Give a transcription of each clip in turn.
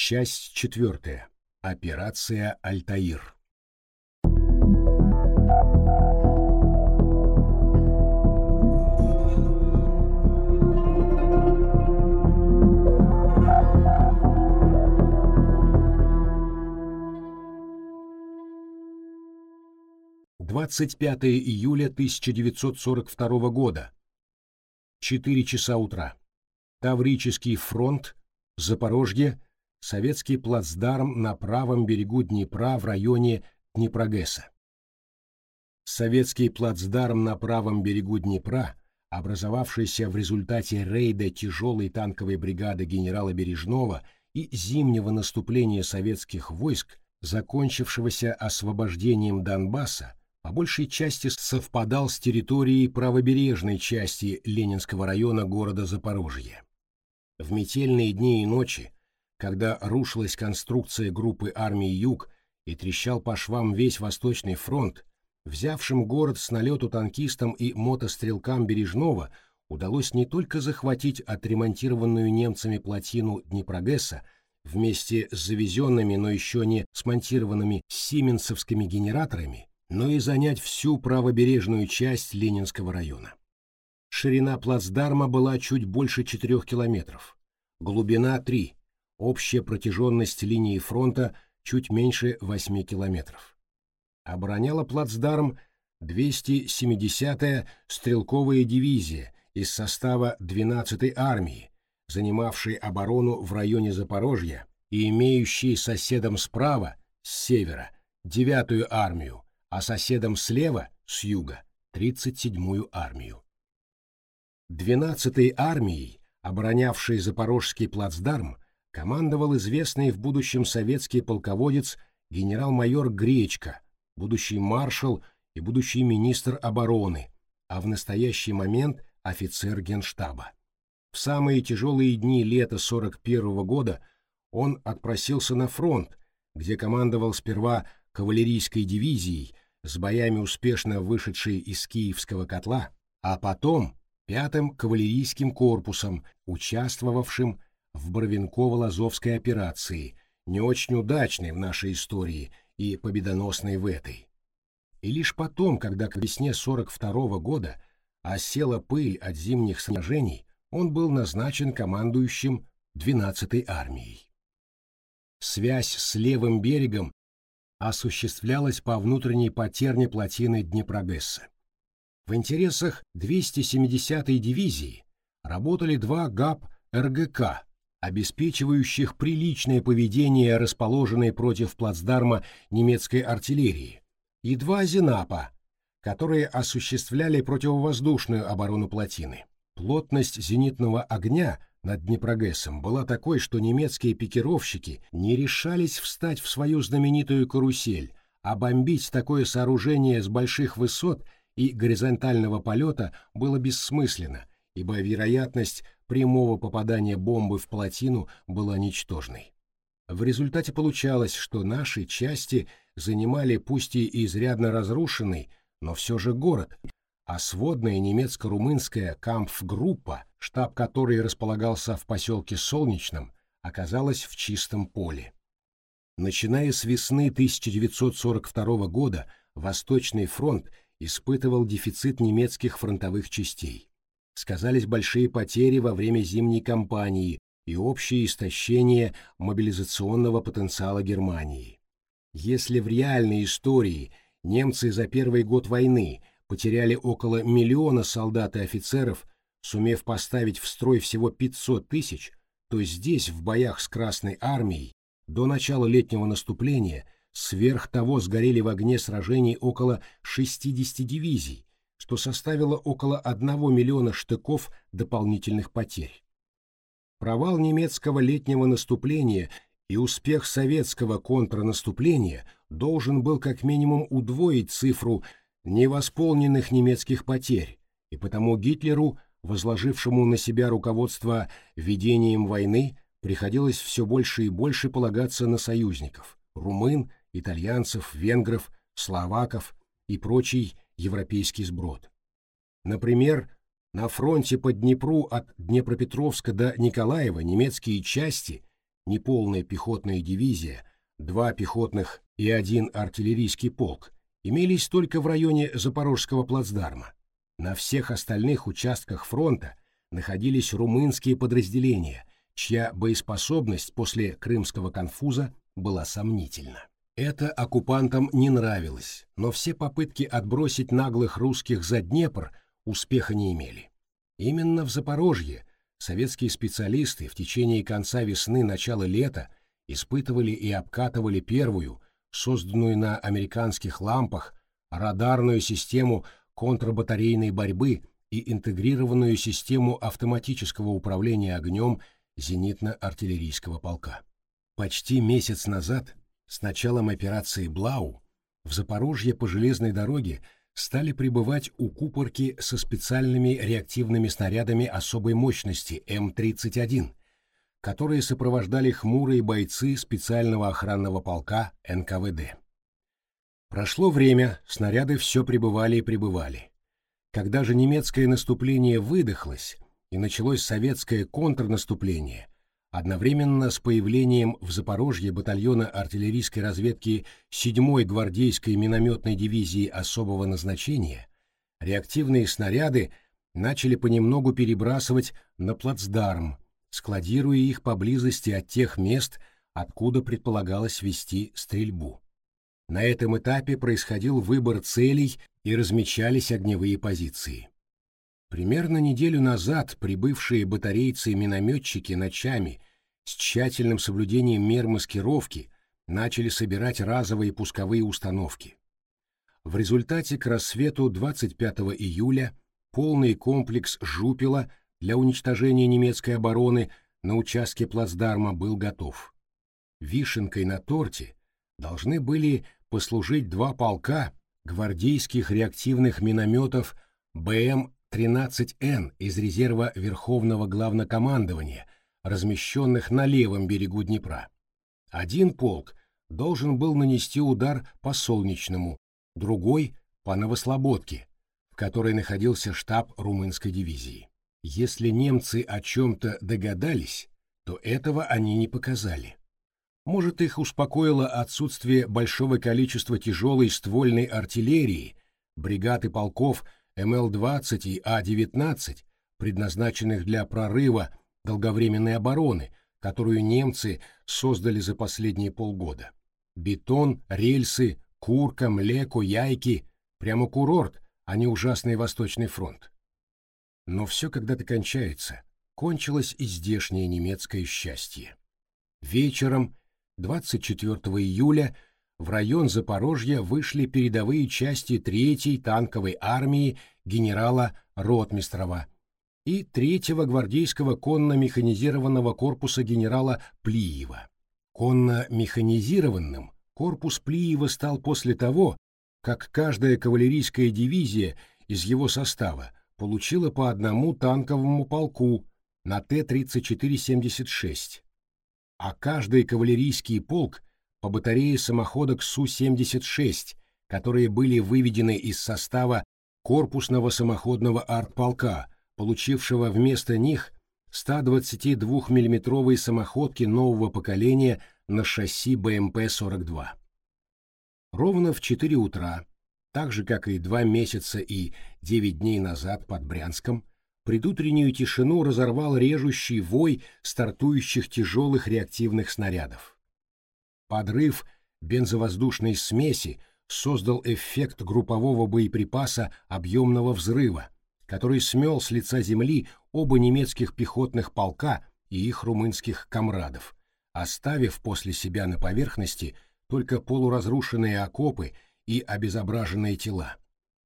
Часть четвертая. Операция «Альтаир». Двадцать пятое июля 1942 года. Четыре часа утра. Таврический фронт, Запорожье, советский плацдарм на правом берегу Днепра в районе Днепрогесса. Советский плацдарм на правом берегу Днепра, образовавшийся в результате рейда тяжелой танковой бригады генерала Бережного и зимнего наступления советских войск, закончившегося освобождением Донбасса, по большей части совпадал с территорией правобережной части Ленинского района города Запорожье. В метельные дни и ночи, когда рушилась конструкция группы армии «Юг» и трещал по швам весь Восточный фронт, взявшим город с налету танкистам и мотострелкам Бережного удалось не только захватить отремонтированную немцами плотину Днепрогесса вместе с завезенными, но еще не смонтированными сименсовскими генераторами, но и занять всю правобережную часть Ленинского района. Ширина плацдарма была чуть больше 4 километров, глубина 3, общая протяженность линии фронта чуть меньше 8 километров. Обороняла плацдарм 270-я стрелковая дивизия из состава 12-й армии, занимавшей оборону в районе Запорожья и имеющей соседом справа, с севера, 9-ю армию, а соседом слева, с юга, 37-ю армию. 12-й армией, оборонявшей Запорожский плацдарм, командовал известный в будущем советский полководец генерал-майор Гречко, будущий маршал и будущий министр обороны, а в настоящий момент офицер генштаба. В самые тяжелые дни лета 41 -го года он отпросился на фронт, где командовал сперва кавалерийской дивизией, с боями успешно вышедшей из Киевского котла, а потом пятым кавалерийским корпусом, участвовавшим в Боровенково-Лазовской операции, не очень удачной в нашей истории и победоносной в этой. И лишь потом, когда к весне 42 -го года осела пыль от зимних сражений, он был назначен командующим 12-й армией. Связь с левым берегом осуществлялась по внутренней потерне плотины Днепрогесса. В интересах 270-й дивизии работали два ГАП РГК, обеспечивающих приличное поведение расположенной против плацдарма немецкой артиллерии, и два Зенапа, которые осуществляли противовоздушную оборону плотины. Плотность зенитного огня над Днепрогрессом была такой, что немецкие пикировщики не решались встать в свою знаменитую карусель, а бомбить такое сооружение с больших высот и горизонтального полета было бессмысленно, ибо вероятность прямого попадания бомбы в плотину была ничтожной. В результате получалось, что наши части занимали пусть и изрядно разрушенный, но все же город, а сводная немецко-румынская кампф-группа, штаб которой располагался в поселке Солнечном, оказалась в чистом поле. Начиная с весны 1942 года Восточный фронт испытывал дефицит немецких фронтовых частей. Сказались большие потери во время зимней кампании и общее истощение мобилизационного потенциала Германии. Если в реальной истории немцы за первый год войны потеряли около миллиона солдат и офицеров, сумев поставить в строй всего 500 тысяч, то здесь, в боях с Красной Армией, до начала летнего наступления, сверх того сгорели в огне сражений около 60 дивизий, что составило около 1 миллиона штыков дополнительных потерь. Провал немецкого летнего наступления и успех советского контрнаступления должен был как минимум удвоить цифру невосполненных немецких потерь, и потому Гитлеру, возложившему на себя руководство ведением войны, приходилось все больше и больше полагаться на союзников – румын, итальянцев, венгров, словаков и прочий европейский сброд. Например, на фронте по Днепру от Днепропетровска до Николаева немецкие части, неполная пехотная дивизия, два пехотных и один артиллерийский полк, имелись только в районе Запорожского плацдарма. На всех остальных участках фронта находились румынские подразделения, чья боеспособность после крымского конфуза была сомнительна. Это оккупантам не нравилось, но все попытки отбросить наглых русских за Днепр успеха не имели. Именно в Запорожье советские специалисты в течение конца весны начала лета испытывали и обкатывали первую, созданную на американских лампах, радарную систему контрбатарейной борьбы и интегрированную систему автоматического управления огнем зенитно-артиллерийского полка. Почти месяц назад, с началом операции «Блау», в Запорожье по железной дороге стали прибывать у Купорки со специальными реактивными снарядами особой мощности М-31, которые сопровождали хмурые бойцы специального охранного полка НКВД. Прошло время, снаряды все прибывали и прибывали. Когда же немецкое наступление выдохлось и началось советское контрнаступление, одновременно с появлением в Запорожье батальона артиллерийской разведки 7-й гвардейской минометной дивизии особого назначения, реактивные снаряды начали понемногу перебрасывать на плацдарм, складируя их поблизости от тех мест, откуда предполагалось вести стрельбу. На этом этапе происходил выбор целей и размечались огневые позиции. Примерно неделю назад прибывшие батарейцы и минометчики ночами с тщательным соблюдением мер маскировки начали собирать разовые пусковые установки. В результате к рассвету 25 июля полный комплекс «Жупила» для уничтожения немецкой обороны на участке плацдарма был готов. Вишенкой на торте должны были послужить два полка гвардейских реактивных минометов БМ-13Н из резерва Верховного Главнокомандования, размещенных на левом берегу Днепра. Один полк должен был нанести удар по Солнечному, другой — по Новослободке, в которой находился штаб румынской дивизии. Если немцы о чем-то догадались, то этого они не показали. Может, их успокоило отсутствие большого количества тяжелой ствольной артиллерии, бригад и полков МЛ-20 и А-19, предназначенных для прорыва долговременной обороны, которую немцы создали за последние полгода. Бетон, рельсы, курка, млеко, яйки — прямо курорт, а не ужасный Восточный фронт. Но все когда-то кончается. Кончилось и здешнее немецкое счастье. Вечером 24 июля в район Запорожья вышли передовые части 3-й танковой армии генерала Ротмистрова и 3-го гвардейского конно-механизированного корпуса генерала Плиева. Конно-механизированным корпус Плиева стал после того, как каждая кавалерийская дивизия из его состава получила по одному танковому полку на Т-34-76 а каждый кавалерийский полк по батарее самоходок Су-76, которые были выведены из состава корпусного самоходного артполка, получившего вместо них 122 миллиметровые самоходки нового поколения на шасси БМП-42. Ровно в 4 утра, так же, как и два месяца и 9 дней назад под Брянском, предутреннюю тишину разорвал режущий вой стартующих тяжелых реактивных снарядов. Подрыв бензовоздушной смеси создал эффект группового боеприпаса объемного взрыва, который смел с лица земли оба немецких пехотных полка и их румынских комрадов, оставив после себя на поверхности только полуразрушенные окопы и обезображенные тела.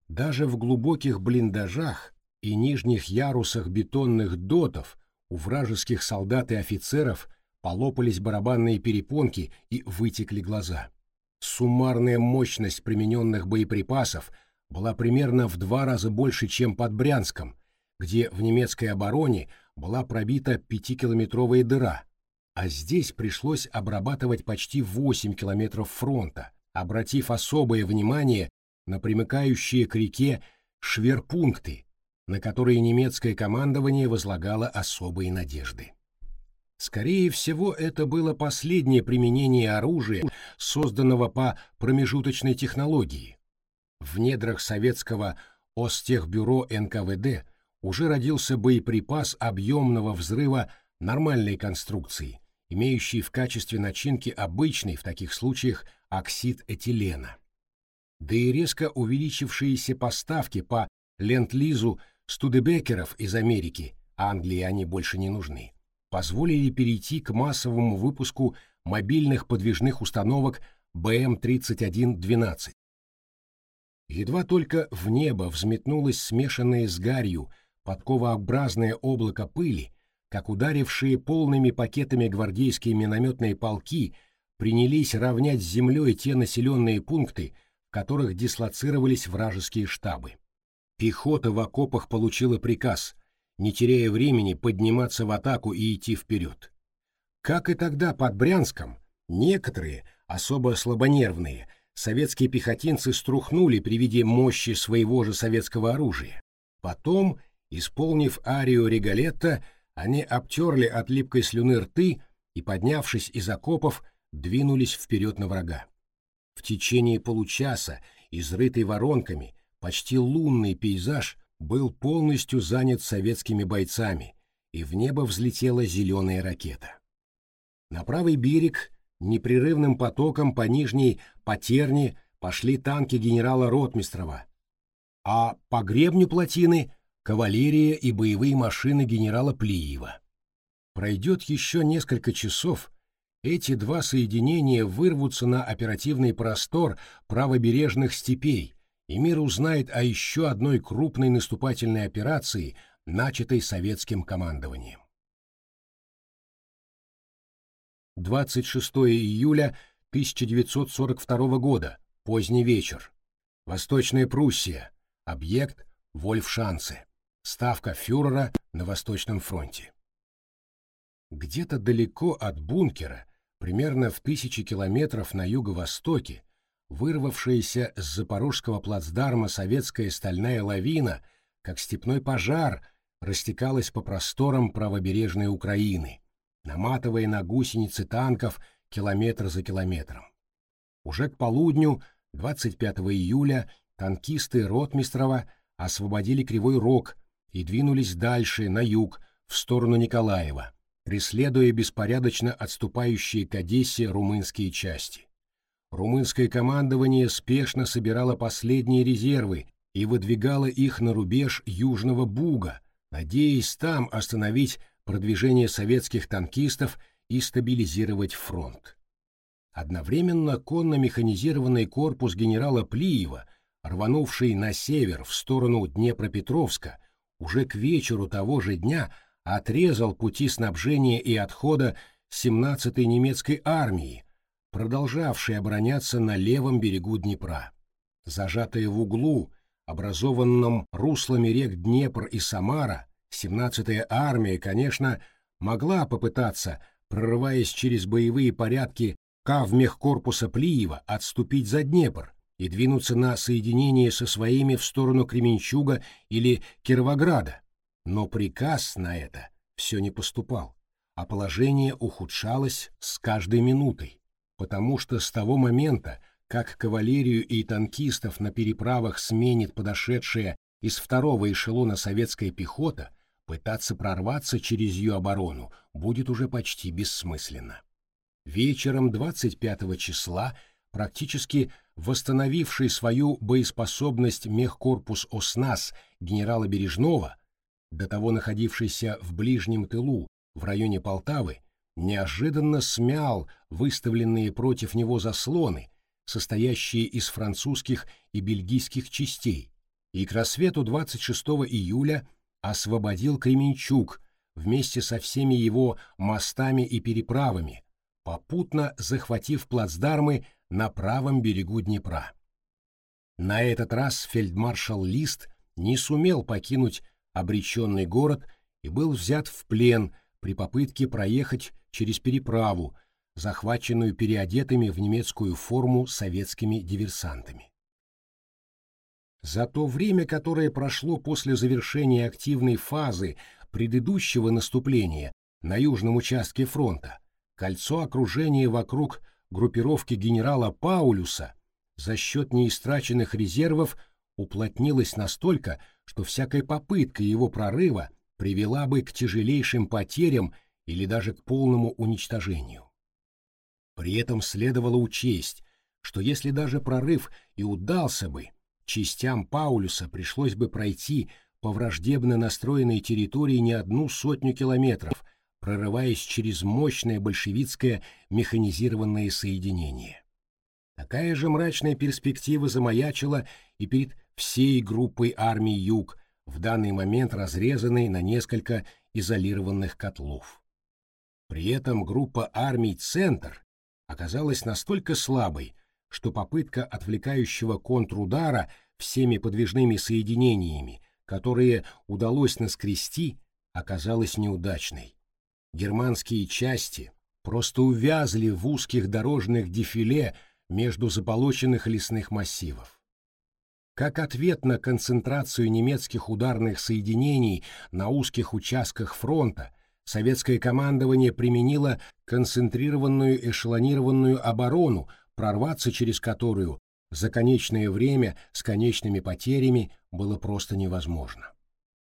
Даже в глубоких блиндажах и нижних ярусах бетонных дотов у вражеских солдат и офицеров полопались барабанные перепонки и вытекли глаза. Суммарная мощность примененных боеприпасов была примерно в два раза больше, чем под Брянском, где в немецкой обороне была пробита пятикилометровая дыра, а здесь пришлось обрабатывать почти 8 километров фронта, обратив особое внимание на примыкающие к реке шверпункты, на которые немецкое командование возлагало особые надежды. Скорее всего, это было последнее применение оружия, созданного по промежуточной технологии. В недрах советского Остехбюро НКВД уже родился боеприпас объемного взрыва нормальной конструкции, имеющий в качестве начинки обычный в таких случаях оксид этилена. Да и резко увеличившиеся поставки по ленд-лизу студебекеров из Америки, Англии они больше не нужны, позволили перейти к массовому выпуску мобильных подвижных установок БМ-3112. Едва только в небо взметнулось смешанное с гарью подковообразное облако пыли, как ударившие полными пакетами гвардейские минометные полки принялись равнять с землей те населенные пункты, в которых дислоцировались вражеские штабы. Пехота в окопах получила приказ не теряя времени, подниматься в атаку и идти вперед. Как и тогда под Брянском, некоторые, особо слабонервные, советские пехотинцы струхнули при виде мощи своего же советского оружия. Потом, исполнив арию Регалетта, они обтерли от липкой слюны рты и, поднявшись из окопов, двинулись вперед на врага. В течение получаса, изрытый воронками, почти лунный пейзаж был полностью занят советскими бойцами, и в небо взлетела зеленая ракета. На правый берег непрерывным потоком по нижней Потерне пошли танки генерала Ротмистрова, а по гребню плотины — кавалерия и боевые машины генерала Плиева. Пройдет еще несколько часов, эти два соединения вырвутся на оперативный простор правобережных степей — и мир узнает о еще одной крупной наступательной операции, начатой советским командованием. 26 июля 1942 года, поздний вечер. Восточная Пруссия. Объект Вольфшанце. Ставка фюрера на Восточном фронте. Где-то далеко от бункера, примерно в тысячи километров на юго-востоке, вырвавшаяся с запорожского плацдарма советская стальная лавина, как степной пожар, растекалась по просторам правобережной Украины, наматывая на гусеницы танков километр за километром. Уже к полудню 25 июля танкисты Ротмистрова освободили Кривой Рог и двинулись дальше, на юг, в сторону Николаева, преследуя беспорядочно отступающие к Одессе румынские части. Румынское командование спешно собирало последние резервы и выдвигало их на рубеж Южного Буга, надеясь там остановить продвижение советских танкистов и стабилизировать фронт. Одновременно конно-механизированный корпус генерала Плиева, рванувший на север в сторону Днепропетровска, уже к вечеру того же дня отрезал пути снабжения и отхода 17-й немецкой армии, продолжавшие обороняться на левом берегу Днепра. Зажатые в углу, образованном руслами рек Днепр и Самара, 17-я армия, конечно, могла попытаться, прорываясь через боевые порядки Кавмехкорпуса Плиева, отступить за Днепр и двинуться на соединение со своими в сторону Кременчуга или Кировограда. Но приказ на это все не поступал, а положение ухудшалось с каждой минутой потому что с того момента, как кавалерию и танкистов на переправах сменит подошедшая из второго эшелона советская пехота, пытаться прорваться через ее оборону будет уже почти бессмысленно. Вечером 25 числа практически восстановивший свою боеспособность мехкорпус ОСНАС генерала Бережного, до того находившийся в ближнем тылу в районе Полтавы, неожиданно смял выставленные против него заслоны, состоящие из французских и бельгийских частей, и к рассвету 26 июля освободил Кременчуг вместе со всеми его мостами и переправами, попутно захватив плацдармы на правом берегу Днепра. На этот раз фельдмаршал Лист не сумел покинуть обреченный город и был взят в плен при попытке проехать через переправу, захваченную переодетыми в немецкую форму советскими диверсантами. За то время, которое прошло после завершения активной фазы предыдущего наступления на южном участке фронта, кольцо окружения вокруг группировки генерала Паулюса за счет неистраченных резервов уплотнилось настолько, что всякая попытка его прорыва привела бы к тяжелейшим потерям или даже к полному уничтожению. При этом следовало учесть, что если даже прорыв и удался бы, частям Паулюса пришлось бы пройти по враждебно настроенной территории не одну сотню километров, прорываясь через мощное большевистское механизированное соединение. Такая же мрачная перспектива замаячила и перед всей группой армий Юг, в данный момент разрезанной на несколько изолированных котлов. При этом группа армий «Центр» оказалась настолько слабой, что попытка отвлекающего контрудара всеми подвижными соединениями, которые удалось наскрести, оказалась неудачной. Германские части просто увязли в узких дорожных дефиле между заполоченных лесных массивов. Как ответ на концентрацию немецких ударных соединений на узких участках фронта, советское командование применило концентрированную эшелонированную оборону, прорваться через которую за конечное время с конечными потерями было просто невозможно.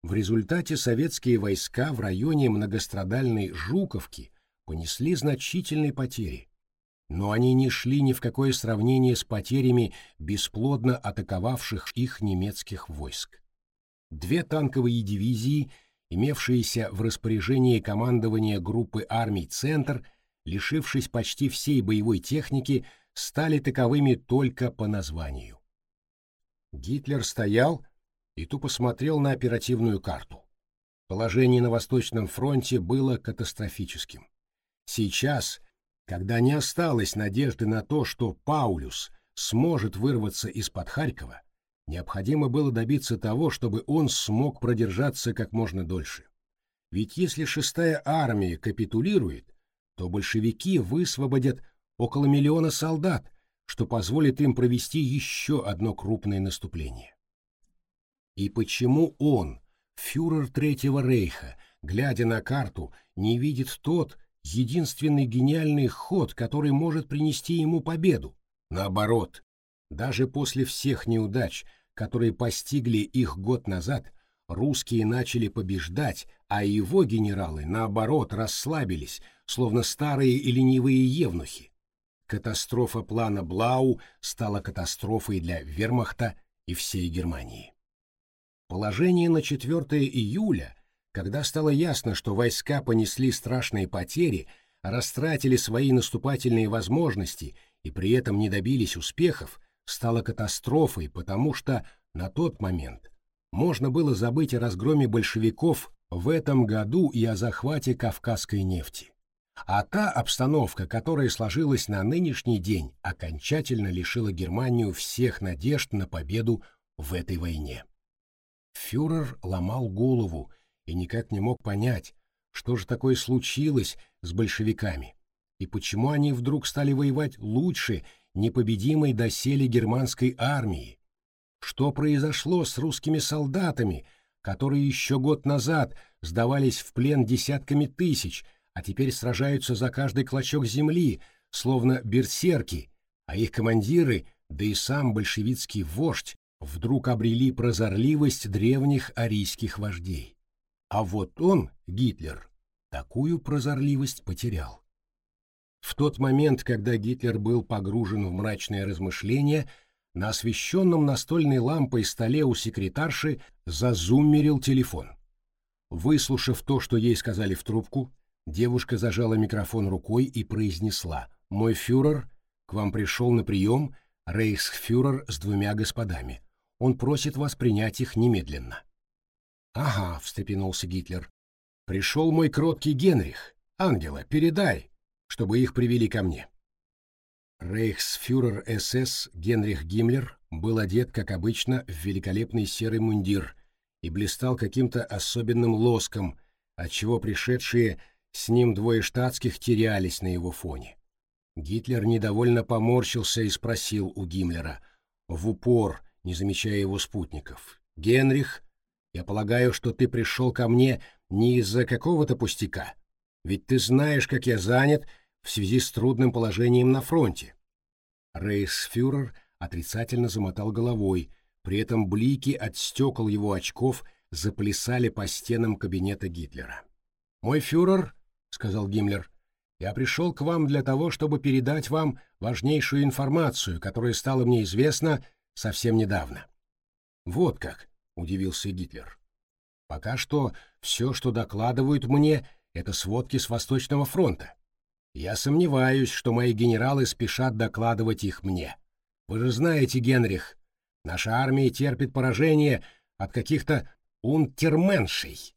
В результате советские войска в районе многострадальной Жуковки понесли значительные потери, но они не шли ни в какое сравнение с потерями бесплодно атаковавших их немецких войск. Две танковые дивизии, имевшиеся в распоряжении командования группы армий «Центр», лишившись почти всей боевой техники, стали таковыми только по названию. Гитлер стоял и тупо смотрел на оперативную карту. Положение на Восточном фронте было катастрофическим. Сейчас когда не осталось надежды на то, что Паулюс сможет вырваться из-под Харькова, необходимо было добиться того, чтобы он смог продержаться как можно дольше. Ведь если шестая армия капитулирует, то большевики высвободят около миллиона солдат, что позволит им провести еще одно крупное наступление. И почему он, фюрер Третьего Рейха, глядя на карту, не видит тот, единственный гениальный ход, который может принести ему победу. Наоборот, даже после всех неудач, которые постигли их год назад, русские начали побеждать, а его генералы, наоборот, расслабились, словно старые и ленивые евнухи. Катастрофа плана Блау стала катастрофой для вермахта и всей Германии. Положение на 4 июля – когда стало ясно, что войска понесли страшные потери, растратили свои наступательные возможности и при этом не добились успехов, стало катастрофой, потому что на тот момент можно было забыть о разгроме большевиков в этом году и о захвате кавказской нефти. А та обстановка, которая сложилась на нынешний день, окончательно лишила Германию всех надежд на победу в этой войне. Фюрер ломал голову, и никак не мог понять, что же такое случилось с большевиками и почему они вдруг стали воевать лучше непобедимой доселе германской армии. Что произошло с русскими солдатами, которые еще год назад сдавались в плен десятками тысяч, а теперь сражаются за каждый клочок земли, словно берсерки, а их командиры, да и сам большевистский вождь, вдруг обрели прозорливость древних арийских вождей. А вот он, Гитлер, такую прозорливость потерял. В тот момент, когда Гитлер был погружен в мрачное размышление, на освещенном настольной лампой столе у секретарши зазуммерил телефон. Выслушав то, что ей сказали в трубку, девушка зажала микрофон рукой и произнесла «Мой фюрер, к вам пришел на прием рейхсфюрер с двумя господами. Он просит вас принять их немедленно». «Ага», — встрепенулся Гитлер. «Пришел мой кроткий Генрих. Ангела, передай, чтобы их привели ко мне». Рейхсфюрер СС Генрих Гиммлер был одет, как обычно, в великолепный серый мундир и блистал каким-то особенным лоском, отчего пришедшие с ним двое штатских терялись на его фоне. Гитлер недовольно поморщился и спросил у Гиммлера, в упор, не замечая его спутников, «Генрих, я полагаю, что ты пришел ко мне не из-за какого-то пустяка. Ведь ты знаешь, как я занят в связи с трудным положением на фронте. Рейхсфюрер отрицательно замотал головой, при этом блики от стекол его очков заплясали по стенам кабинета Гитлера. «Мой фюрер», — сказал Гиммлер, — «я пришел к вам для того, чтобы передать вам важнейшую информацию, которая стала мне известна совсем недавно». «Вот как», — удивился Гитлер. «Пока что все, что докладывают мне, — это сводки с Восточного фронта. Я сомневаюсь, что мои генералы спешат докладывать их мне. Вы же знаете, Генрих, наша армия терпит поражение от каких-то унтерменшей.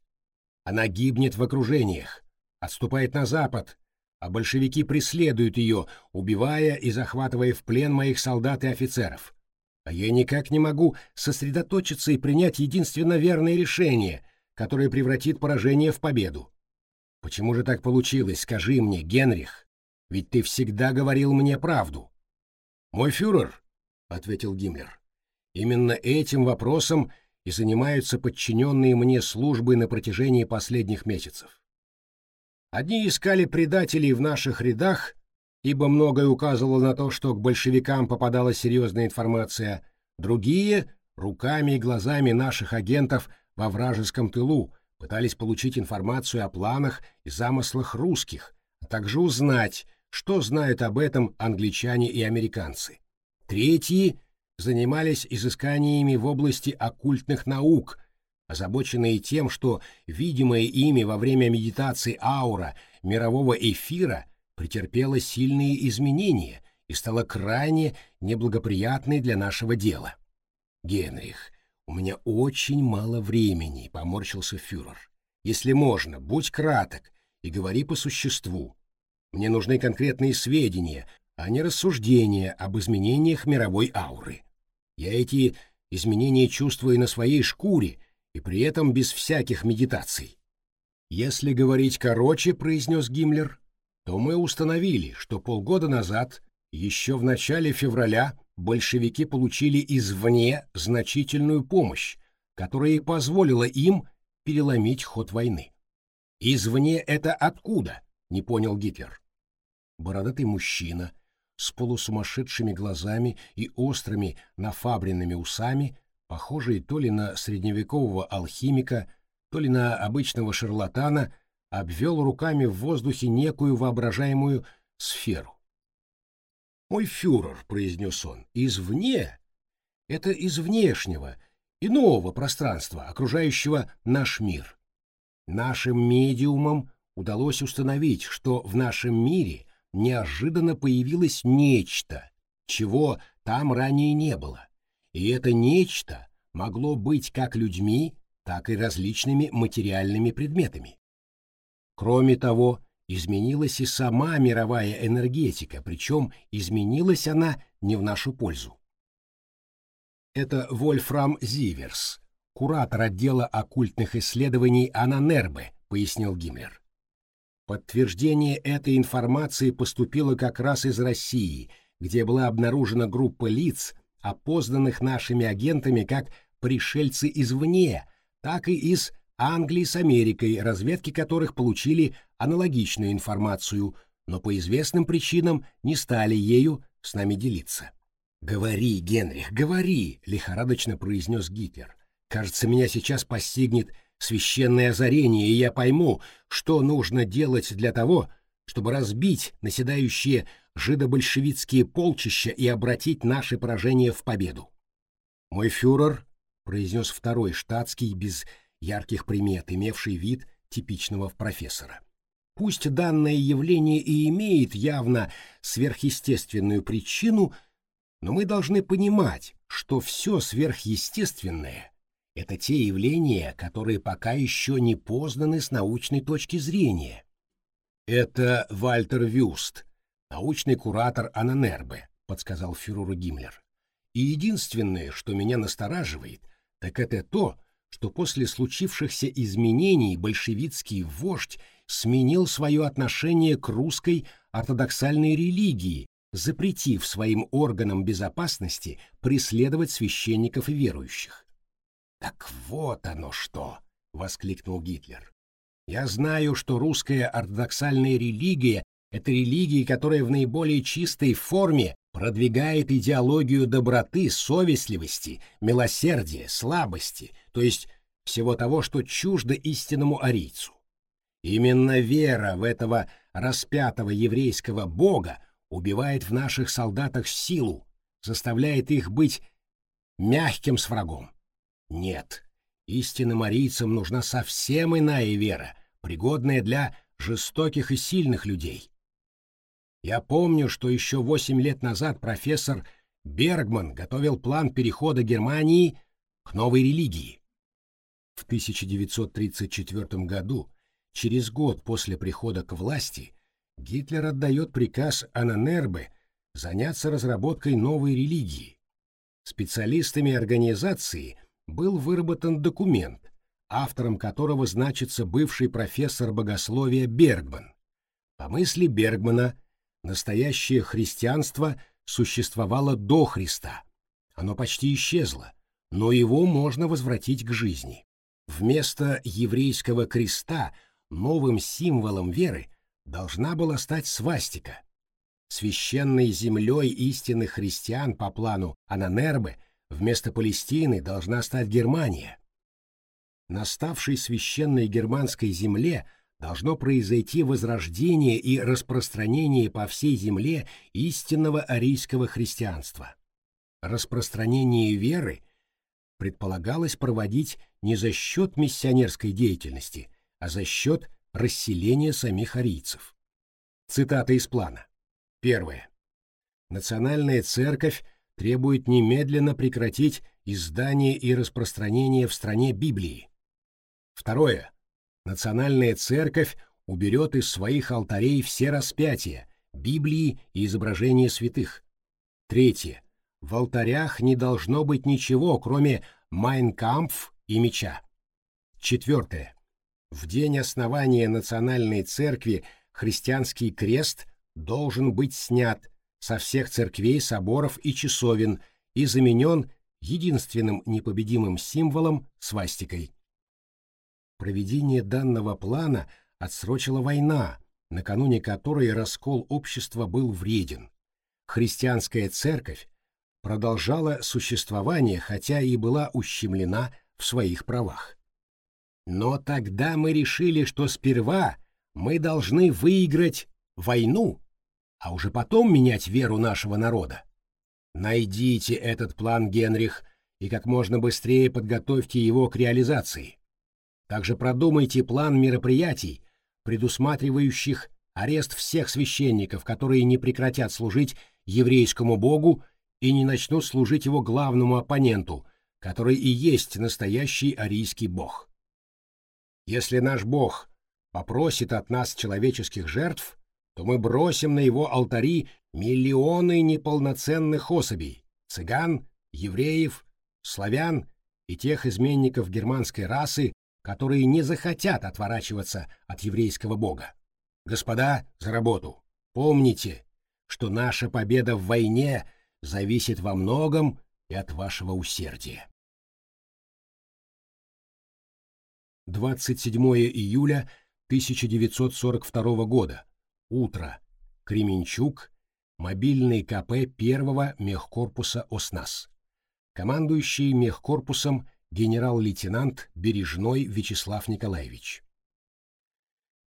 Она гибнет в окружениях, отступает на запад, а большевики преследуют ее, убивая и захватывая в плен моих солдат и офицеров. А я никак не могу сосредоточиться и принять единственно верное решение, которое превратит поражение в победу. Почему же так получилось, скажи мне, Генрих? Ведь ты всегда говорил мне правду. Мой фюрер, — ответил Гиммлер, — именно этим вопросом и занимаются подчиненные мне службы на протяжении последних месяцев. Одни искали предателей в наших рядах, ибо многое указывало на то, что к большевикам попадала серьезная информация, другие — руками и глазами наших агентов во вражеском тылу, пытались получить информацию о планах и замыслах русских, а также узнать, что знают об этом англичане и американцы. Третьи занимались изысканиями в области оккультных наук, озабоченные тем, что видимая ими во время медитации аура мирового эфира претерпела сильные изменения и стала крайне неблагоприятной для нашего дела. Генрих, «У меня очень мало времени», — поморщился фюрер. «Если можно, будь краток и говори по существу. Мне нужны конкретные сведения, а не рассуждения об изменениях мировой ауры. Я эти изменения чувствую на своей шкуре и при этом без всяких медитаций». «Если говорить короче», — произнес Гиммлер, — то мы установили, что полгода назад, еще в начале февраля, большевики получили извне значительную помощь, которая и позволила им переломить ход войны. «Извне это откуда?» — не понял Гитлер. Бородатый мужчина с полусумасшедшими глазами и острыми нафабренными усами, похожий то ли на средневекового алхимика, то ли на обычного шарлатана, обвел руками в воздухе некую воображаемую сферу. «Мой фюрер», — произнес он, — «извне — это из внешнего, иного пространства, окружающего наш мир. Нашим медиумам удалось установить, что в нашем мире неожиданно появилось нечто, чего там ранее не было. И это нечто могло быть как людьми, так и различными материальными предметами. Кроме того, изменилась и сама мировая энергетика, причем изменилась она не в нашу пользу. Это Вольфрам Зиверс, куратор отдела оккультных исследований Ананербе, пояснил Гиммлер. Подтверждение этой информации поступило как раз из России, где была обнаружена группа лиц, опознанных нашими агентами как пришельцы извне, так и из Англии с Америкой, разведки которых получили аналогичную информацию, но по известным причинам не стали ею с нами делиться. «Говори, Генрих, говори!» — лихорадочно произнес Гитлер. «Кажется, меня сейчас постигнет священное озарение, и я пойму, что нужно делать для того, чтобы разбить наседающие жидобольшевистские полчища и обратить наше поражение в победу». «Мой фюрер», — произнес второй штатский без ярких примет, имевший вид типичного профессора. Пусть данное явление и имеет явно сверхъестественную причину, но мы должны понимать, что все сверхъестественное — это те явления, которые пока еще не познаны с научной точки зрения. Это Вальтер Вюст, научный куратор Ананербе, подсказал фюреру Гиммлер. И единственное, что меня настораживает, так это то, что после случившихся изменений большевистский вождь сменил свое отношение к русской ортодоксальной религии, запретив своим органам безопасности преследовать священников и верующих. «Так вот оно что!» — воскликнул Гитлер. Я знаю, что русская ортодоксальная религия — это религия, которая в наиболее чистой форме продвигает идеологию доброты, совестливости, милосердия, слабости, то есть всего того, что чуждо истинному арийцу. Именно вера в этого распятого еврейского бога убивает в наших солдатах силу, заставляет их быть мягким с врагом. Нет, истинным арийцам нужна совсем иная вера, пригодная для жестоких и сильных людей. Я помню, что еще восемь лет назад профессор Бергман готовил план перехода Германии к новой религии. В 1934 году, через год после прихода к власти, Гитлер отдает приказ Ананербе заняться разработкой новой религии. Специалистами организации был выработан документ, автором которого значится бывший профессор богословия Бергман. По мысли Бергмана, настоящее христианство существовало до Христа. Оно почти исчезло, но его можно возвратить к жизни. Вместо еврейского креста новым символом веры должна была стать свастика. Священной землей истинных христиан по плану Ананербе вместо Палестины должна стать Германия. На ставшей священной германской земле должно произойти возрождение и распространение по всей земле истинного арийского христианства. Распространение веры предполагалось проводить не за счет миссионерской деятельности, а за счет расселения самих арийцев. Цитата из плана. Первое. Национальная церковь требует немедленно прекратить издание и распространение в стране Библии. Второе. Национальная церковь уберет из своих алтарей все распятия, Библии и изображения святых. Третье. В алтарях не должно быть ничего, кроме Майнкампф и меча. Четвертое. В день основания Национальной Церкви христианский крест должен быть снят со всех церквей, соборов и часовен и заменен единственным непобедимым символом – свастикой. Проведение данного плана отсрочила война, накануне которой раскол общества был вреден. Христианская церковь продолжала существование, хотя и была ущемлена в своих правах. Но тогда мы решили, что сперва мы должны выиграть войну, а уже потом менять веру нашего народа. Найдите этот план, Генрих, и как можно быстрее подготовьте его к реализации. Также продумайте план мероприятий, предусматривающих арест всех священников, которые не прекратят служить еврейскому богу и не начнут служить его главному оппоненту, который и есть настоящий арийский бог. Если наш бог попросит от нас человеческих жертв, то мы бросим на его алтари миллионы неполноценных особей, цыган, евреев, славян и тех изменников германской расы, которые не захотят отворачиваться от еврейского бога. Господа, за работу! Помните, что наша победа в войне зависит во многом и от вашего усердия. 27 июля 1942 года. Утро. Кременчук. Мобильный КП первого мехкорпуса ОСНАС. Командующий мехкорпусом генерал-лейтенант Бережной Вячеслав Николаевич.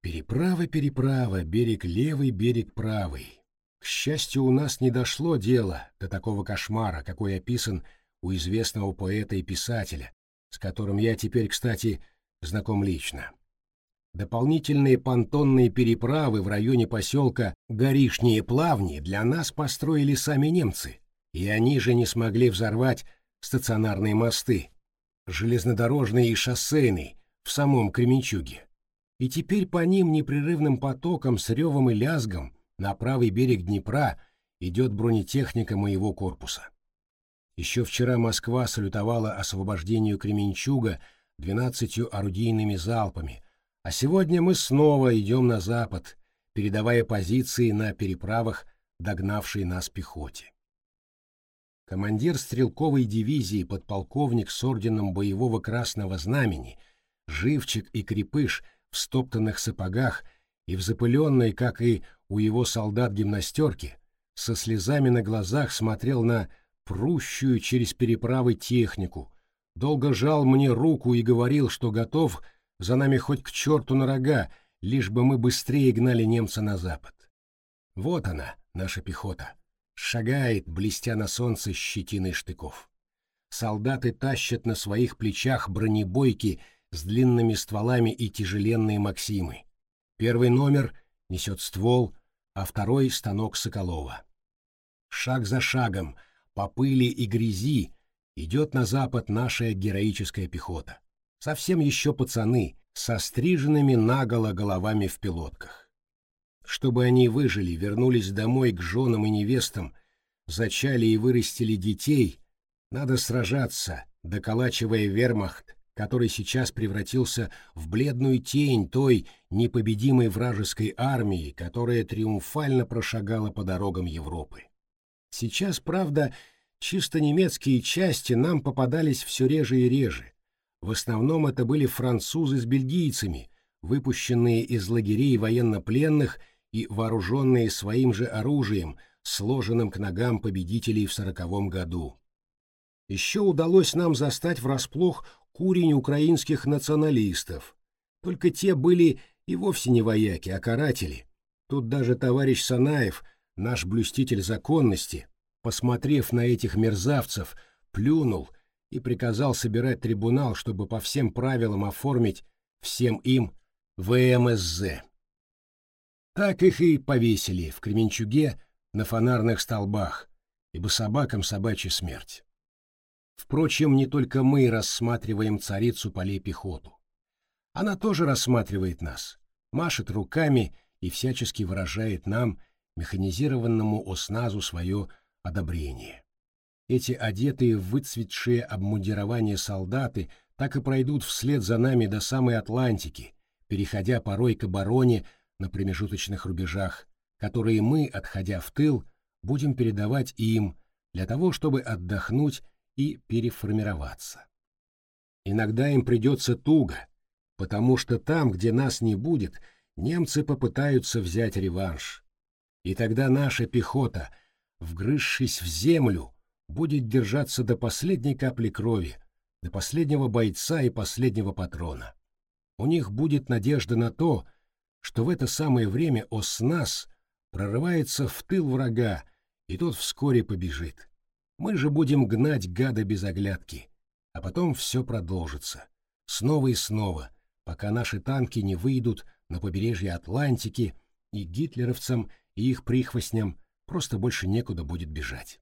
Переправа, переправа, берег левый, берег правый. К счастью, у нас не дошло дело до такого кошмара, какой описан у известного поэта и писателя, с которым я теперь, кстати, знаком лично. Дополнительные понтонные переправы в районе поселка Горишние Плавни для нас построили сами немцы, и они же не смогли взорвать стационарные мосты, железнодорожный и шоссейный, в самом Кременчуге. И теперь по ним непрерывным потоком с ревом и лязгом на правый берег Днепра идет бронетехника моего корпуса. Еще вчера Москва салютовала освобождению Кременчуга двенадцатью орудийными залпами, а сегодня мы снова идем на запад, передавая позиции на переправах догнавшей нас пехоте. Командир стрелковой дивизии подполковник с орденом боевого красного знамени, Живчик и Крепыш в стоптанных сапогах и в запыленной, как и у его солдат гимнастерке, со слезами на глазах смотрел на прущую через переправы технику, долго жал мне руку и говорил, что готов за нами хоть к черту на рога, лишь бы мы быстрее гнали немца на запад. Вот она, наша пехота, шагает, блестя на солнце щетиной штыков. Солдаты тащат на своих плечах бронебойки с длинными стволами и тяжеленные максимы. Первый номер несет ствол, а второй — станок Соколова. Шаг за шагом, по пыли и грязи, идет на запад наша героическая пехота. Совсем еще пацаны, со стриженными наголо головами в пилотках. Чтобы они выжили, вернулись домой к женам и невестам, зачали и вырастили детей, надо сражаться, доколачивая вермахт, который сейчас превратился в бледную тень той непобедимой вражеской армии, которая триумфально прошагала по дорогам Европы. Сейчас, правда, чисто немецкие части нам попадались все реже и реже. В основном это были французы с бельгийцами, выпущенные из лагерей военнопленных и вооруженные своим же оружием, сложенным к ногам победителей в сороковом году. Еще удалось нам застать врасплох курень украинских националистов. Только те были и вовсе не вояки, а каратели. Тут даже товарищ Санаев, наш блюститель законности, посмотрев на этих мерзавцев, плюнул и приказал собирать трибунал, чтобы по всем правилам оформить всем им ВМСЗ. Так их и повесили в Кременчуге на фонарных столбах, ибо собакам собачья смерть. Впрочем, не только мы рассматриваем царицу полей пехоту. Она тоже рассматривает нас, машет руками и всячески выражает нам, механизированному осназу, свое одобрение. Эти одетые в выцветшие обмундирование солдаты так и пройдут вслед за нами до самой Атлантики, переходя порой к обороне на промежуточных рубежах, которые мы, отходя в тыл, будем передавать им для того, чтобы отдохнуть и переформироваться. Иногда им придется туго, потому что там, где нас не будет, немцы попытаются взять реванш. И тогда наша пехота, вгрызшись в землю, будет держаться до последней капли крови, до последнего бойца и последнего патрона. У них будет надежда на то, что в это самое время ОСНАС прорывается в тыл врага, и тот вскоре побежит. Мы же будем гнать гада без оглядки, а потом все продолжится. Снова и снова, пока наши танки не выйдут на побережье Атлантики, и гитлеровцам и их прихвостням просто больше некуда будет бежать.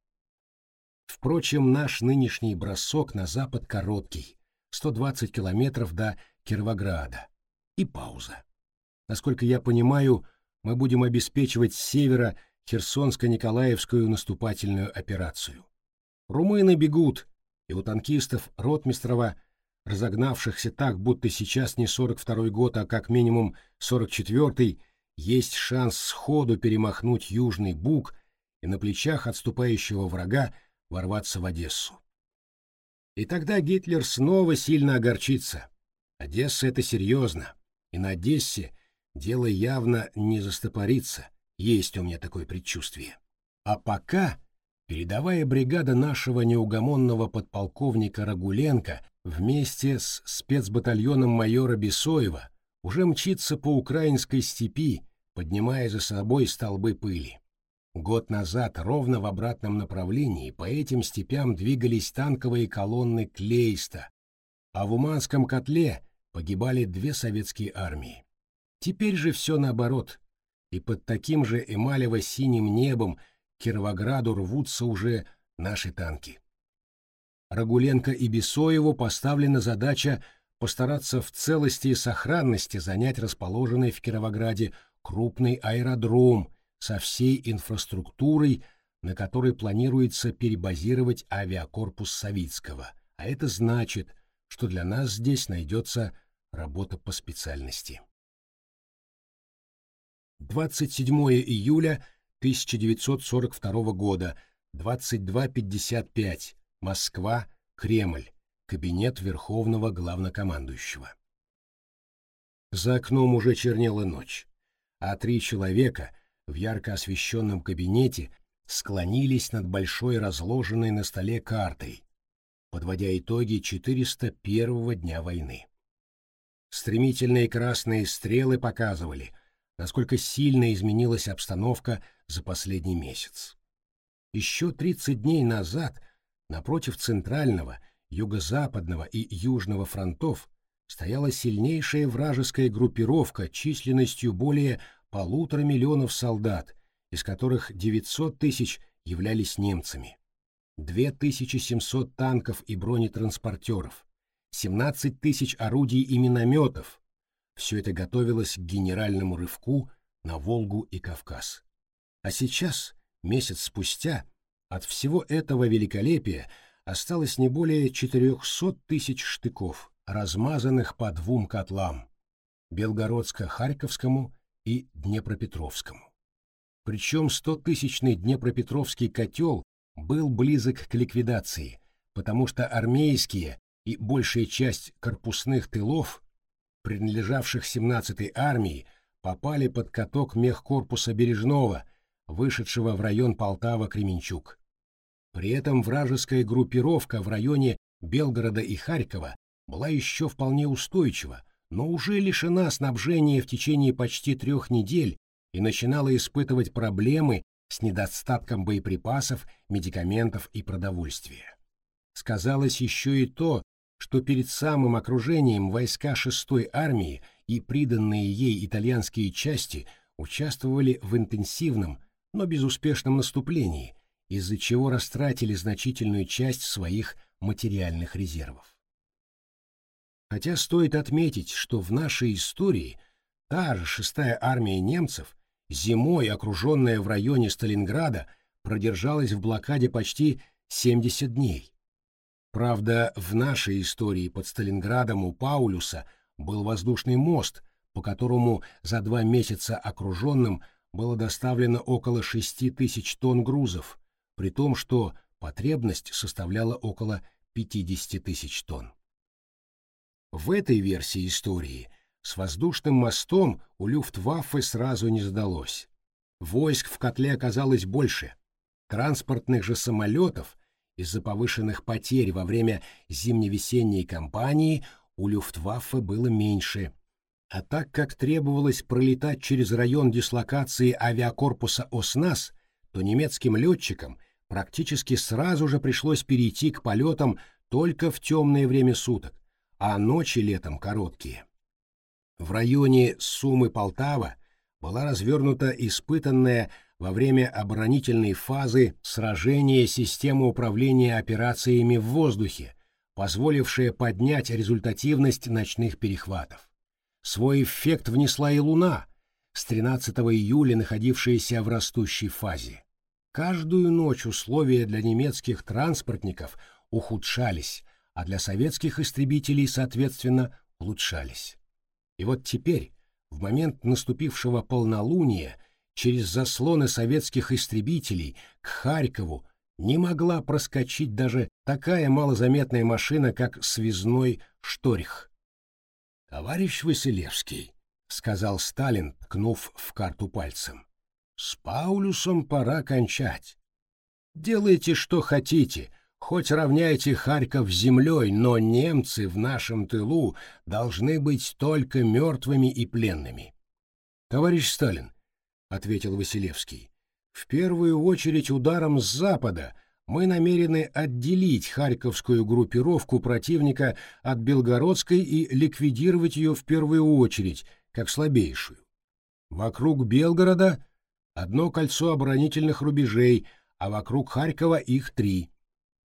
Впрочем, наш нынешний бросок на запад короткий, 120 километров до Кировограда. И пауза. Насколько я понимаю, мы будем обеспечивать с севера Херсонско-Николаевскую наступательную операцию. Румыны бегут, и у танкистов Ротмистрова, разогнавшихся так, будто сейчас не 42-й год, а как минимум 44-й, есть шанс сходу перемахнуть Южный Буг и на плечах отступающего врага ворваться в Одессу. И тогда Гитлер снова сильно огорчится. Одесса — это серьезно, и на Одессе дело явно не застопорится, есть у меня такое предчувствие. А пока Передовая бригада нашего неугомонного подполковника Рагуленко вместе с спецбатальоном майора Бесоева уже мчится по украинской степи, поднимая за собой столбы пыли. Год назад ровно в обратном направлении по этим степям двигались танковые колонны Клейста, а в Уманском котле погибали две советские армии. Теперь же все наоборот, и под таким же эмалево-синим небом Кировограду рвутся уже наши танки. Рагуленко и Бесоеву поставлена задача постараться в целости и сохранности занять расположенный в Кировограде крупный аэродром со всей инфраструктурой, на которой планируется перебазировать авиакорпус Савицкого, а это значит, что для нас здесь найдется работа по специальности. 27 июля 1942 года, 22.55, Москва, Кремль, кабинет Верховного Главнокомандующего. За окном уже чернела ночь, а три человека в ярко освещенном кабинете склонились над большой разложенной на столе картой, подводя итоги 401-го дня войны. Стремительные красные стрелы показывали, насколько сильно изменилась обстановка за последний месяц. Еще 30 дней назад напротив центрального, юго-западного и южного фронтов стояла сильнейшая вражеская группировка численностью более полутора миллионов солдат, из которых 900 тысяч являлись немцами. 2700 танков и бронетранспортеров, 17 тысяч орудий и минометов. Все это готовилось к генеральному рывку на Волгу и Кавказ. А сейчас, месяц спустя, от всего этого великолепия осталось не более 400 тысяч штыков, размазанных по двум котлам – Белгородско-Харьковскому и Днепропетровскому. Причем 100-тысячный Днепропетровский котел был близок к ликвидации, потому что армейские и большая часть корпусных тылов, принадлежавших 17-й армии, попали под каток мехкорпуса Бережного, вышедшего в район Полтава-Кременчук. При этом вражеская группировка в районе Белгорода и Харькова была еще вполне устойчива, но уже лишена снабжения в течение почти трех недель и начинала испытывать проблемы с недостатком боеприпасов, медикаментов и продовольствия. Сказалось еще и то, что перед самым окружением войска 6-й армии и приданные ей итальянские части участвовали в интенсивном, но безуспешном наступлении, из-за чего растратили значительную часть своих материальных резервов. Хотя стоит отметить, что в нашей истории та же шестая армия немцев зимой, окруженная в районе Сталинграда, продержалась в блокаде почти 70 дней. Правда, в нашей истории под Сталинградом у Паулюса был воздушный мост, по которому за два месяца окруженным было доставлено около 6 тысяч тонн грузов, при том, что потребность составляла около 50 тысяч тонн. В этой версии истории с воздушным мостом у Люфтваффе сразу не сдалось. Войск в котле оказалось больше. Транспортных же самолетов из-за повышенных потерь во время зимне-весенней кампании у Люфтваффе было меньше. А так как требовалось пролетать через район дислокации авиакорпуса ОСНАС, то немецким летчикам практически сразу же пришлось перейти к полетам только в темное время суток, а ночи летом короткие. В районе Сумы-Полтава была развернута испытанная во время оборонительной фазы сражения система управления операциями в воздухе, позволившая поднять результативность ночных перехватов. Свой эффект внесла и Луна, с 13 июля находившаяся в растущей фазе. Каждую ночь условия для немецких транспортников ухудшались, а для советских истребителей, соответственно, улучшались. И вот теперь, в момент наступившего полнолуния, через заслоны советских истребителей к Харькову не могла проскочить даже такая малозаметная машина, как связной «Шторих». «Товарищ Василевский», — сказал Сталин, ткнув в карту пальцем, — «с Паулюсом пора кончать. Делайте, что хотите, Хоть равняйте Харьков с землей, но немцы в нашем тылу должны быть только мертвыми и пленными. Товарищ Сталин, — ответил Василевский, — в первую очередь ударом с запада мы намерены отделить харьковскую группировку противника от Белгородской и ликвидировать ее в первую очередь, как слабейшую. Вокруг Белгорода одно кольцо оборонительных рубежей, а вокруг Харькова их три —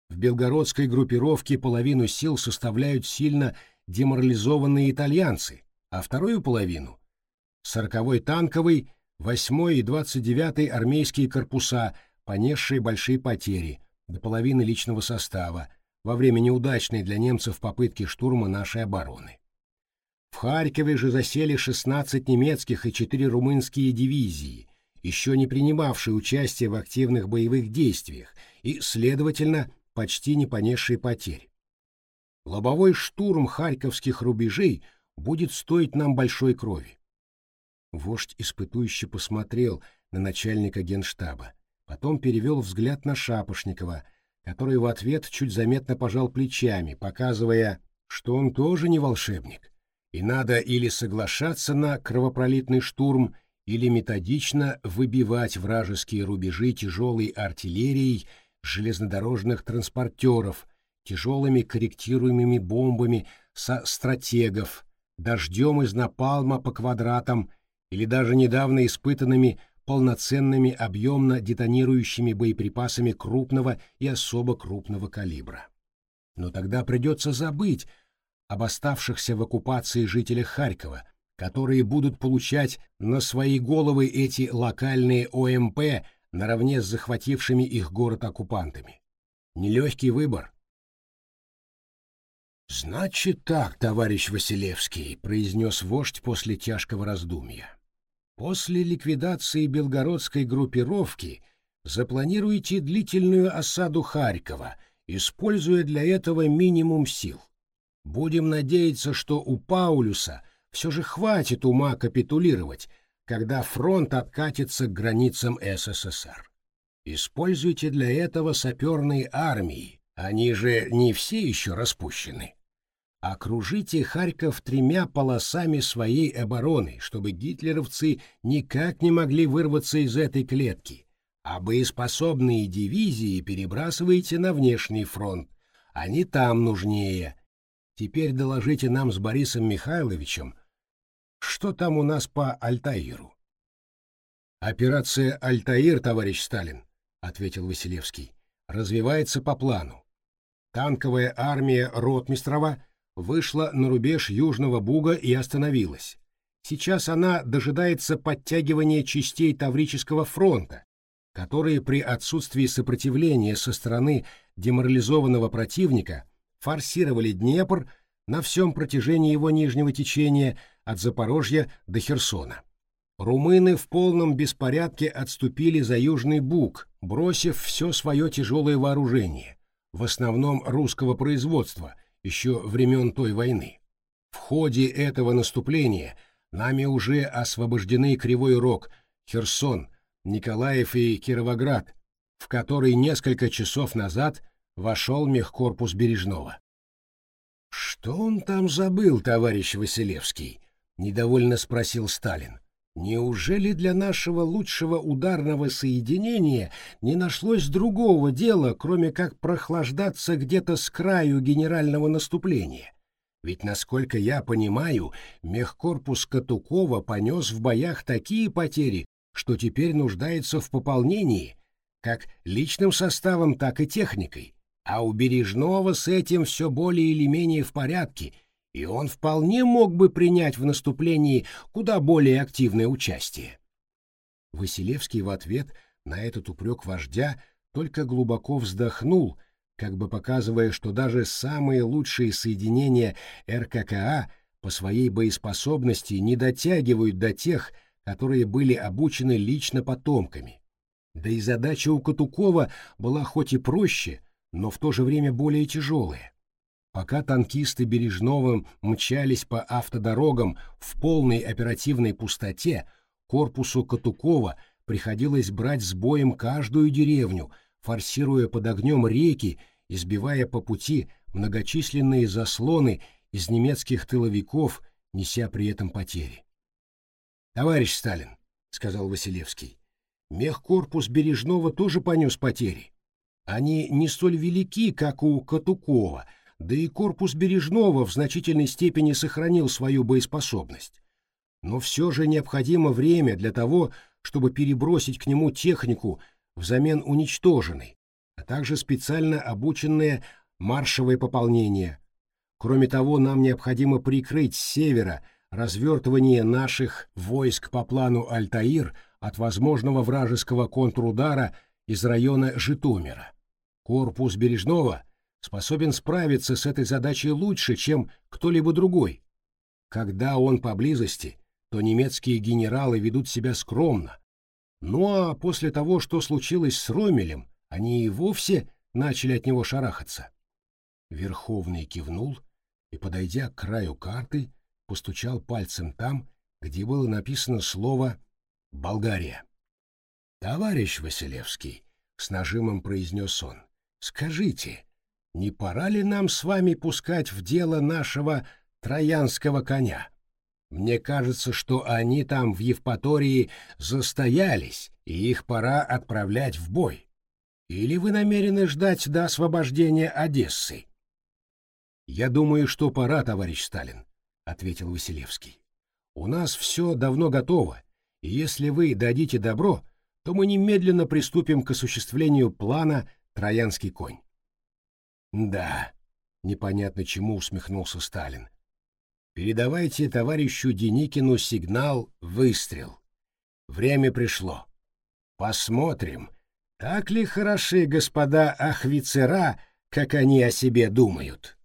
в белгородской группировке половину сил составляют сильно деморализованные итальянцы, а вторую половину — 40-й танковый, 8-й и 29-й армейские корпуса, понесшие большие потери, до половины личного состава, во время неудачной для немцев попытки штурма нашей обороны. В Харькове же засели 16 немецких и 4 румынские дивизии, еще не принимавшие участие в активных боевых действиях и, следовательно, почти не понесший потерь. Лобовой штурм харьковских рубежей будет стоить нам большой крови. Вождь испытующе посмотрел на начальника генштаба, потом перевел взгляд на Шапошникова, который в ответ чуть заметно пожал плечами, показывая, что он тоже не волшебник, и надо или соглашаться на кровопролитный штурм, или методично выбивать вражеские рубежи тяжелой артиллерией железнодорожных транспортеров, тяжелыми корректируемыми бомбами со стратегов, дождем из напалма по квадратам или даже недавно испытанными полноценными объемно детонирующими боеприпасами крупного и особо крупного калибра. Но тогда придется забыть об оставшихся в оккупации жителях Харькова, которые будут получать на свои головы эти локальные ОМП наравне с захватившими их город оккупантами. Нелегкий выбор. «Значит так, товарищ Василевский», — произнес вождь после тяжкого раздумья. «После ликвидации белгородской группировки запланируйте длительную осаду Харькова, используя для этого минимум сил. Будем надеяться, что у Паулюса все же хватит ума капитулировать, когда фронт откатится к границам СССР. Используйте для этого саперные армии, они же не все еще распущены. Окружите Харьков тремя полосами своей обороны, чтобы гитлеровцы никак не могли вырваться из этой клетки, а боеспособные дивизии перебрасывайте на внешний фронт, они там нужнее. Теперь доложите нам с Борисом Михайловичем, что там у нас по Альтаиру. Операция Альтаир, товарищ Сталин, ответил Василевский, развивается по плану. Танковая армия Ротмистрова вышла на рубеж Южного Буга и остановилась. Сейчас она дожидается подтягивания частей Таврического фронта, которые при отсутствии сопротивления со стороны деморализованного противника форсировали Днепр на всем протяжении его нижнего течения от Запорожья до Херсона. Румыны в полном беспорядке отступили за Южный Буг, бросив все свое тяжелое вооружение, в основном русского производства, еще времен той войны. В ходе этого наступления нами уже освобождены Кривой Рог, Херсон, Николаев и Кировоград, в который несколько часов назад вошел мехкорпус Бережного. «Что он там забыл, товарищ Василевский?» — недовольно спросил Сталин. «Неужели для нашего лучшего ударного соединения не нашлось другого дела, кроме как прохлаждаться где-то с краю генерального наступления? Ведь, насколько я понимаю, мехкорпус Катукова понес в боях такие потери, что теперь нуждается в пополнении, как личным составом, так и техникой. А у Бережного с этим все более или менее в порядке, и он вполне мог бы принять в наступлении куда более активное участие. Василевский в ответ на этот упрек вождя только глубоко вздохнул, как бы показывая, что даже самые лучшие соединения РККА по своей боеспособности не дотягивают до тех, которые были обучены лично потомками. Да и задача у Катукова была хоть и проще, но в то же время более тяжелые. Пока танкисты Бережного мчались по автодорогам в полной оперативной пустоте, корпусу Катукова приходилось брать с боем каждую деревню, форсируя под огнем реки, избивая по пути многочисленные заслоны из немецких тыловиков, неся при этом потери. «Товарищ Сталин», — сказал Василевский, — «мехкорпус Бережного тоже понес потери. Они не столь велики, как у Катукова, да и корпус Бережного в значительной степени сохранил свою боеспособность. Но все же необходимо время для того, чтобы перебросить к нему технику взамен уничтоженной, а также специально обученное маршевое пополнение. Кроме того, нам необходимо прикрыть с севера развертывание наших войск по плану Альтаир от возможного вражеского контрудара из района Житомира. Корпус Бережного способен справиться с этой задачей лучше, чем кто-либо другой. Когда он поблизости, то немецкие генералы ведут себя скромно. Ну а после того, что случилось с Ромелем, они и вовсе начали от него шарахаться. Верховный кивнул и, подойдя к краю карты, постучал пальцем там, где было написано слово «Болгария». «Товарищ Василевский», — с нажимом произнес он, — «скажите, не пора ли нам с вами пускать в дело нашего троянского коня? Мне кажется, что они там в Евпатории застоялись, и их пора отправлять в бой. Или вы намерены ждать до освобождения Одессы?» «Я думаю, что пора, товарищ Сталин», — ответил Василевский. «У нас все давно готово, и если вы дадите добро, то мы немедленно приступим к осуществлению плана «Троянский конь». «Да», — непонятно чему усмехнулся Сталин. «Передавайте товарищу Деникину сигнал «Выстрел». Время пришло. Посмотрим, так ли хороши господа ахвицера, как они о себе думают».